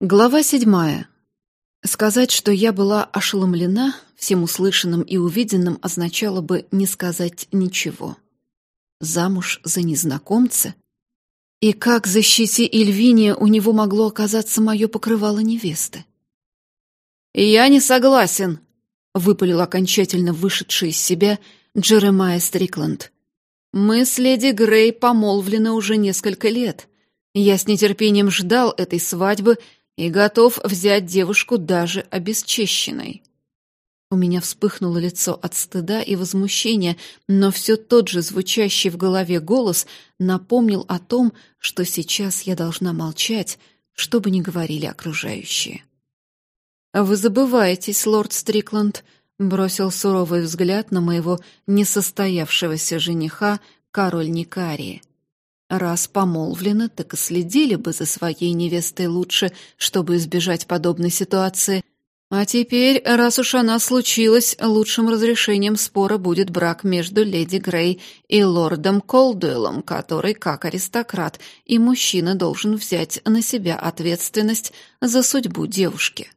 Глава седьмая. Сказать, что я была ошеломлена всем услышанным и увиденным, означало бы не сказать ничего. Замуж за незнакомца? И как защити Ильвиния у него могло оказаться мое покрывало невесты? «Я не согласен», — выпалил окончательно вышедший из себя Джеремайя Стрикланд. «Мы с леди Грей помолвлены уже несколько лет. Я с нетерпением ждал этой свадьбы и готов взять девушку даже обесчещенной. У меня вспыхнуло лицо от стыда и возмущения, но все тот же звучащий в голове голос напомнил о том, что сейчас я должна молчать, что бы ни говорили окружающие. «Вы забываетесь, лорд Стрикланд», — бросил суровый взгляд на моего несостоявшегося жениха король Никарии. Раз помолвлены, так и следили бы за своей невестой лучше, чтобы избежать подобной ситуации. А теперь, раз уж она случилась, лучшим разрешением спора будет брак между леди Грей и лордом Колдуэлом, который, как аристократ и мужчина, должен взять на себя ответственность за судьбу девушки.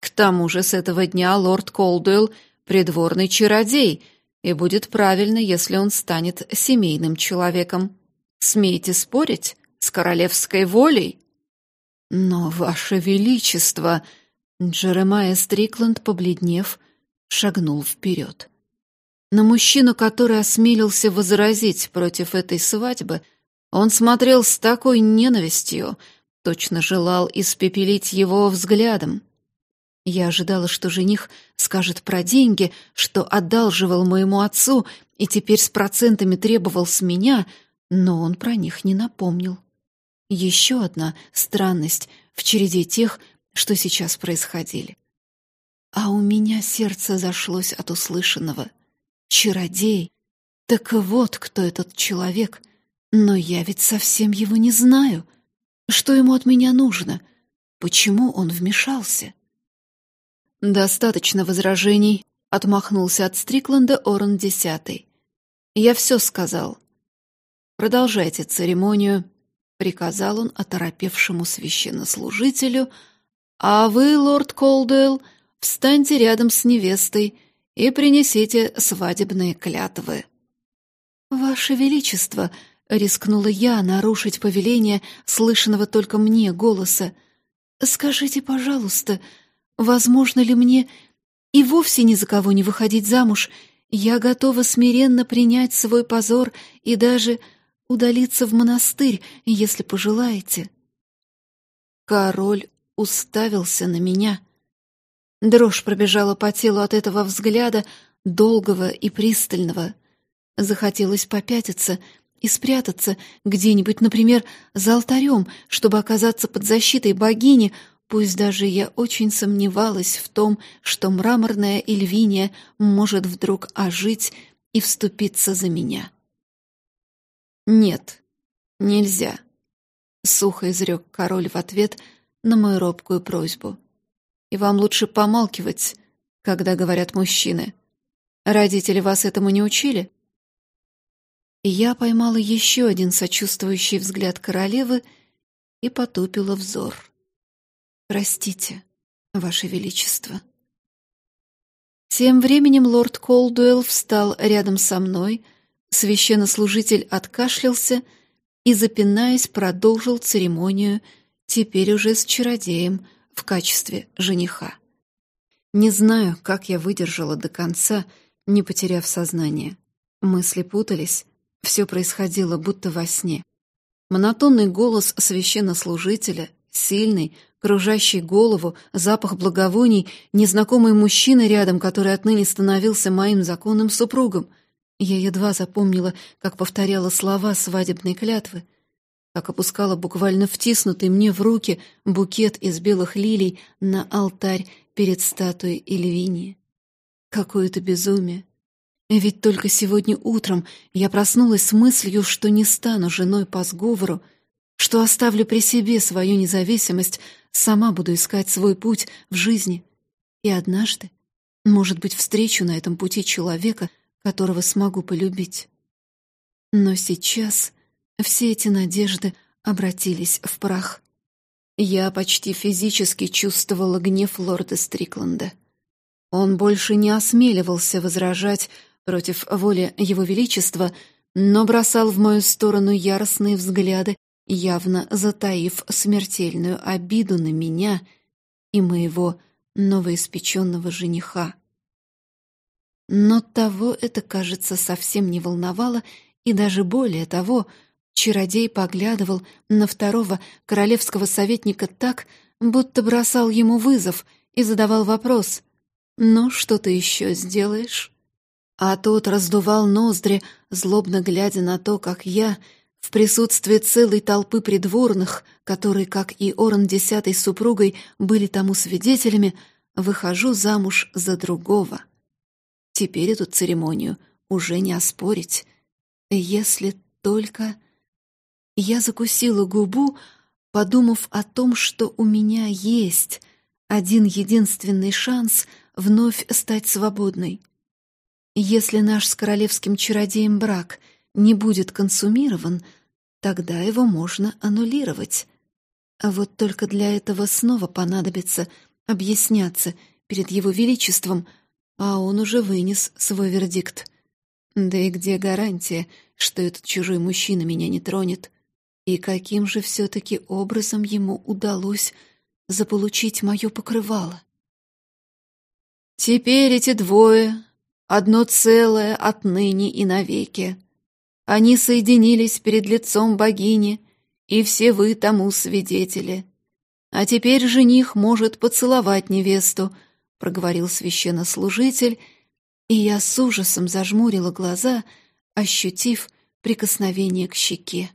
К тому же с этого дня лорд Колдуэлл — придворный чародей, и будет правильно, если он станет семейным человеком. Смеете спорить с королевской волей? Но, ваше величество, Джеремайя Стрикланд, побледнев, шагнул вперед. На мужчину, который осмелился возразить против этой свадьбы, он смотрел с такой ненавистью, точно желал испепелить его взглядом. Я ожидала, что жених скажет про деньги, что одалживал моему отцу и теперь с процентами требовал с меня — но он про них не напомнил. Еще одна странность в череде тех, что сейчас происходили. А у меня сердце зашлось от услышанного. Чародей. Так вот, кто этот человек. Но я ведь совсем его не знаю. Что ему от меня нужно? Почему он вмешался? «Достаточно возражений», — отмахнулся от Стрикланда Орен Десятый. «Я все сказал. «Продолжайте церемонию», — приказал он оторопевшему священнослужителю, «а вы, лорд Колдуэлл, встаньте рядом с невестой и принесите свадебные клятвы». «Ваше Величество», — рискнула я нарушить повеление слышанного только мне голоса, «скажите, пожалуйста, возможно ли мне и вовсе ни за кого не выходить замуж? Я готова смиренно принять свой позор и даже удалиться в монастырь, если пожелаете». Король уставился на меня. Дрожь пробежала по телу от этого взгляда, долгого и пристального. Захотелось попятиться и спрятаться где-нибудь, например, за алтарем, чтобы оказаться под защитой богини, пусть даже я очень сомневалась в том, что мраморная Эльвиния может вдруг ожить и вступиться за меня. «Нет, нельзя», — сухо изрек король в ответ на мою робкую просьбу. «И вам лучше помалкивать, когда говорят мужчины. Родители вас этому не учили?» Я поймала еще один сочувствующий взгляд королевы и потупила взор. «Простите, Ваше Величество». Тем временем лорд Колдуэлл встал рядом со мной — Священнослужитель откашлялся и, запинаясь, продолжил церемонию, теперь уже с чародеем в качестве жениха. Не знаю, как я выдержала до конца, не потеряв сознание. Мысли путались, все происходило будто во сне. Монотонный голос священнослужителя, сильный, кружащий голову, запах благовоний, незнакомый мужчина рядом, который отныне становился моим законным супругом — я едва запомнила, как повторяла слова свадебной клятвы, как опускала буквально втиснутый мне в руки букет из белых лилий на алтарь перед статуей Эльвинии. Какое-то безумие. Ведь только сегодня утром я проснулась с мыслью, что не стану женой по сговору, что оставлю при себе свою независимость, сама буду искать свой путь в жизни. И однажды, может быть, встречу на этом пути человека — которого смогу полюбить. Но сейчас все эти надежды обратились в прах. Я почти физически чувствовала гнев лорда Стрикленда. Он больше не осмеливался возражать против воли его величества, но бросал в мою сторону яростные взгляды, явно затаив смертельную обиду на меня и моего новоиспеченного жениха. Но того это, кажется, совсем не волновало, и даже более того, чародей поглядывал на второго королевского советника так, будто бросал ему вызов и задавал вопрос «Ну, что ты еще сделаешь?» А тот раздувал ноздри, злобно глядя на то, как я, в присутствии целой толпы придворных, которые, как и Оран десятой супругой, были тому свидетелями, выхожу замуж за другого. Теперь эту церемонию уже не оспорить. Если только... Я закусила губу, подумав о том, что у меня есть один единственный шанс вновь стать свободной. Если наш с королевским чародеем брак не будет консумирован, тогда его можно аннулировать. А вот только для этого снова понадобится объясняться перед его величеством — а он уже вынес свой вердикт. Да и где гарантия, что этот чужой мужчина меня не тронет? И каким же все-таки образом ему удалось заполучить мое покрывало? Теперь эти двое — одно целое отныне и навеки. Они соединились перед лицом богини, и все вы тому свидетели. А теперь жених может поцеловать невесту, — проговорил священнослужитель, и я с ужасом зажмурила глаза, ощутив прикосновение к щеке.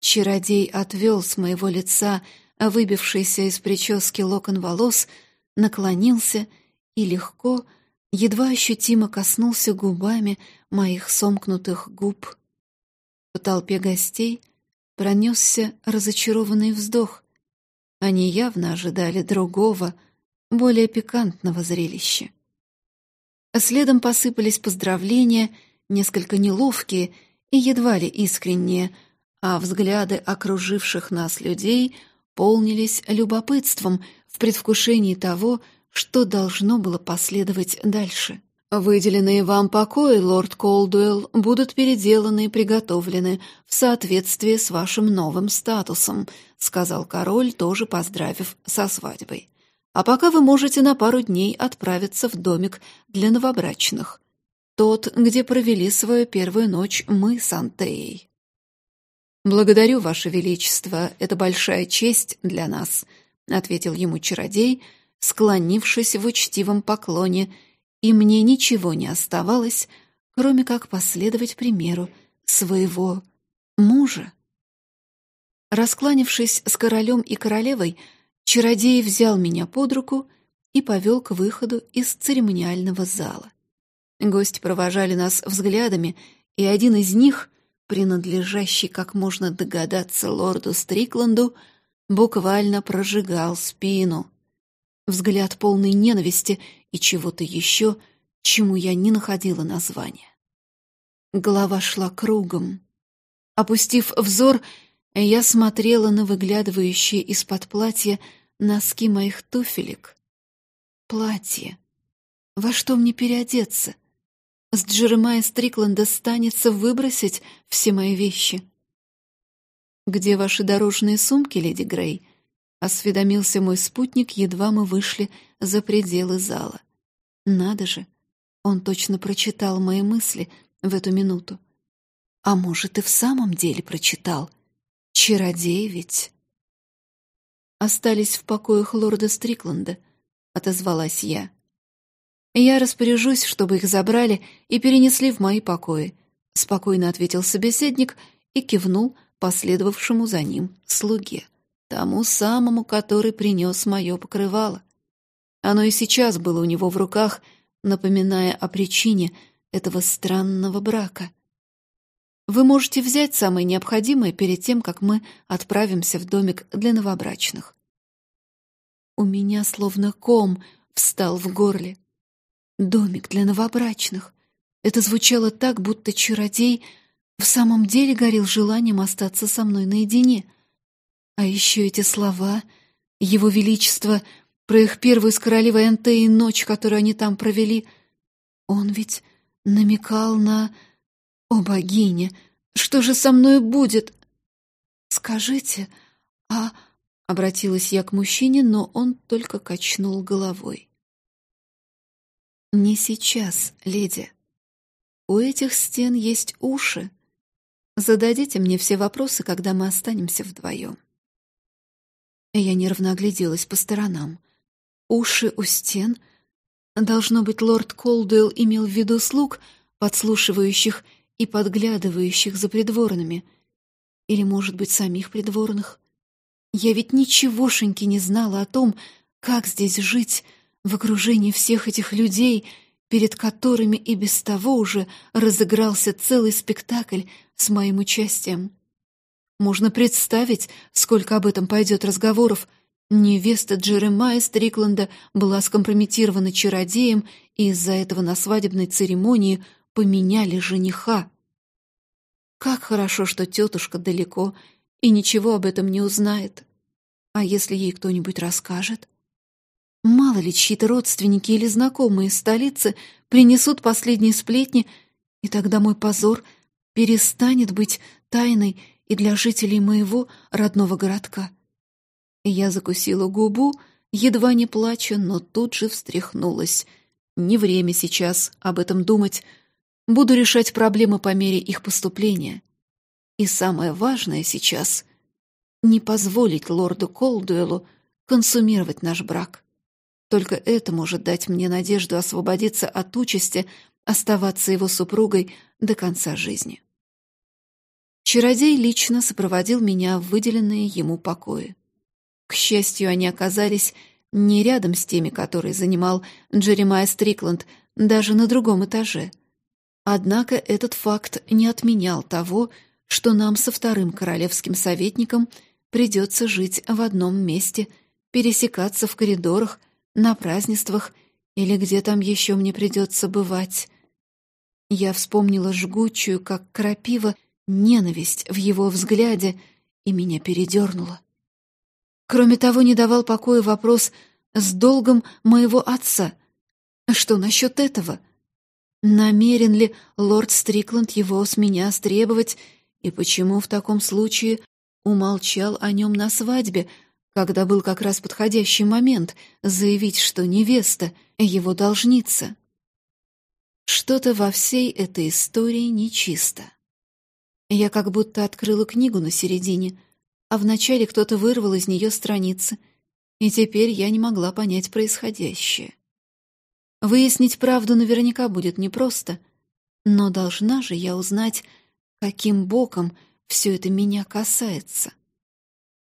Чародей отвел с моего лица выбившийся из прически локон волос, наклонился и легко, едва ощутимо коснулся губами моих сомкнутых губ. По толпе гостей пронесся разочарованный вздох. Они явно ожидали другого — более пикантного зрелища. А следом посыпались поздравления, несколько неловкие и едва ли искренние, а взгляды окруживших нас людей полнились любопытством в предвкушении того, что должно было последовать дальше. «Выделенные вам покои, лорд Колдуэлл, будут переделаны и приготовлены в соответствии с вашим новым статусом», — сказал король, тоже поздравив со свадьбой. А пока вы можете на пару дней отправиться в домик для новобрачных. Тот, где провели свою первую ночь мы с Антеей. «Благодарю, Ваше Величество, это большая честь для нас», — ответил ему чародей, склонившись в учтивом поклоне, и мне ничего не оставалось, кроме как последовать примеру своего мужа. Раскланившись с королем и королевой, Чародей взял меня под руку и повел к выходу из церемониального зала. Гости провожали нас взглядами, и один из них, принадлежащий, как можно догадаться, лорду Стрикланду, буквально прожигал спину. Взгляд полный ненависти и чего-то еще, чему я не находила названия. Голова шла кругом. Опустив взор, я смотрела на выглядывающие из-под платья носки моих туфелек. Платье. Во что мне переодеться? С Джеремая Стрикленда станется выбросить все мои вещи. «Где ваши дорожные сумки, леди Грей?» — осведомился мой спутник, едва мы вышли за пределы зала. «Надо же! Он точно прочитал мои мысли в эту минуту. А может, и в самом деле прочитал — Чародей ведь. Остались в покоях лорда Стрикленда, отозвалась я. Я распоряжусь, чтобы их забрали и перенесли в мои покои, спокойно ответил собеседник и кивнул последовавшему за ним слуге, тому самому, который принес мое покрывало. Оно и сейчас было у него в руках, напоминая о причине этого странного брака — вы можете взять самое необходимое перед тем, как мы отправимся в домик для новобрачных. У меня словно ком встал в горле. Домик для новобрачных. Это звучало так, будто чародей в самом деле горел желанием остаться со мной наедине. А еще эти слова, его величество, про их первую с королевой Антеей ночь, которую они там провели. Он ведь намекал на... О, богиня, что же со мной будет? Скажите, а... Обратилась я к мужчине, но он только качнул головой. «Не сейчас, леди. У этих стен есть уши. Зададите мне все вопросы, когда мы останемся вдвоем». Я нервно огляделась по сторонам. Уши у стен? Должно быть, лорд Колдуэлл имел в виду слуг, подслушивающих и подглядывающих за придворными. Или, может быть, самих придворных. Я ведь ничегошеньки не знала о том, как здесь жить в окружении всех этих людей, перед которыми и без того уже разыгрался целый спектакль с моим участием. Можно представить, сколько об этом пойдет разговоров. Невеста Джеремая Стрикленда была скомпрометирована чародеем, и из-за этого на свадебной церемонии поменяли жениха. Как хорошо, что тетушка далеко и ничего об этом не узнает. А если ей кто-нибудь расскажет? Мало ли чьи-то родственники или знакомые из столицы принесут последние сплетни, и тогда мой позор перестанет быть тайной и для жителей моего родного городка. Я закусила губу, едва не плача, но тут же встряхнулась. Не время сейчас об этом думать. Буду решать проблемы по мере их поступления. И самое важное сейчас — не позволить лорду Колдуэлу консумировать наш брак. Только это может дать мне надежду освободиться от участи оставаться его супругой до конца жизни. Чародей лично сопроводил меня в выделенные ему покои. К счастью, они оказались не рядом с теми, которые занимал Джеремай Стрикланд, даже на другом этаже. Однако этот факт не отменял того, что нам со вторым королевским советником придется жить в одном месте, пересекаться в коридорах, на празднествах или где там еще мне придется бывать. Я вспомнила жгучую, как крапива, ненависть в его взгляде, и меня передернуло. Кроме того, не давал покоя вопрос с долгом моего отца. Что насчет этого? Намерен ли лорд Стрикланд его с меня стребовать, и почему в таком случае умолчал о нем на свадьбе, когда был как раз подходящий момент заявить, что невеста — его должница? Что-то во всей этой истории нечисто. Я как будто открыла книгу на середине, а вначале кто-то вырвал из нее страницы, и теперь я не могла понять происходящее. Выяснить правду наверняка будет непросто, но должна же я узнать, каким боком все это меня касается.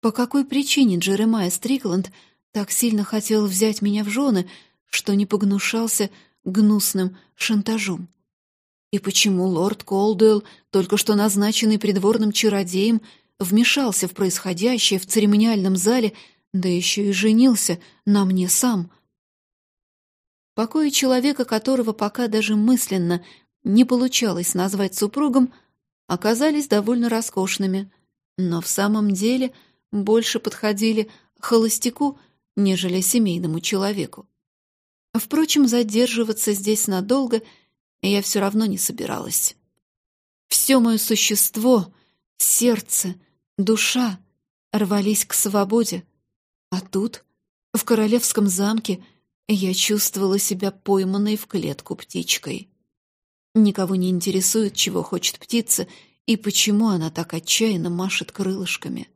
По какой причине Джеремайя Стрикланд так сильно хотел взять меня в жены, что не погнушался гнусным шантажом? И почему лорд Колдуэлл, только что назначенный придворным чародеем, вмешался в происходящее в церемониальном зале, да еще и женился на мне сам? Покои человека, которого пока даже мысленно не получалось назвать супругом, оказались довольно роскошными, но в самом деле больше подходили холостяку, нежели семейному человеку. Впрочем, задерживаться здесь надолго — я все равно не собиралась. Все мое существо, сердце, душа рвались к свободе. А тут, в королевском замке, я чувствовала себя пойманной в клетку птичкой. Никого не интересует, чего хочет птица и почему она так отчаянно машет крылышками.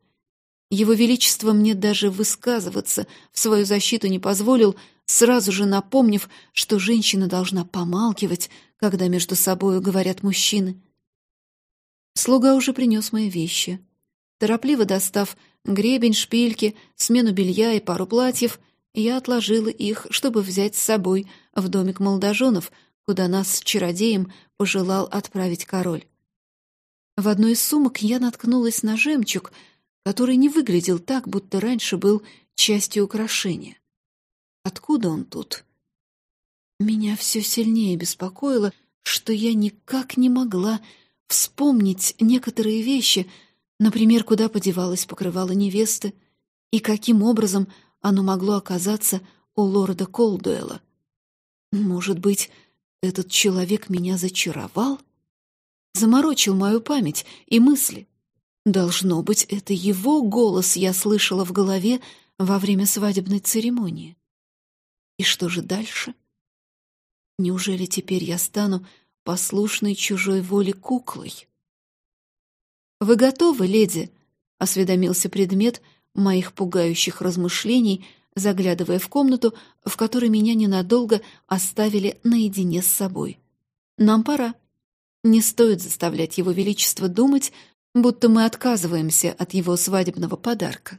Его Величество мне даже высказываться в свою защиту не позволил, сразу же напомнив, что женщина должна помалкивать, когда между собою говорят мужчины. Слуга уже принес мои вещи. Торопливо достав гребень, шпильки, смену белья и пару платьев, я отложила их, чтобы взять с собой в домик молодоженов, куда нас с чародеем пожелал отправить король. В одной из сумок я наткнулась на жемчуг, который не выглядел так, будто раньше был частью украшения. Откуда он тут? Меня все сильнее беспокоило, что я никак не могла вспомнить некоторые вещи, Например, куда подевалось покрывало невесты и каким образом оно могло оказаться у лорда Колдуэлла. Может быть, этот человек меня зачаровал? Заморочил мою память и мысли. Должно быть, это его голос я слышала в голове во время свадебной церемонии. И что же дальше? Неужели теперь я стану послушной чужой воле куклой? «Вы готовы, леди?» — осведомился предмет моих пугающих размышлений, заглядывая в комнату, в которой меня ненадолго оставили наедине с собой. «Нам пора. Не стоит заставлять его величество думать, будто мы отказываемся от его свадебного подарка».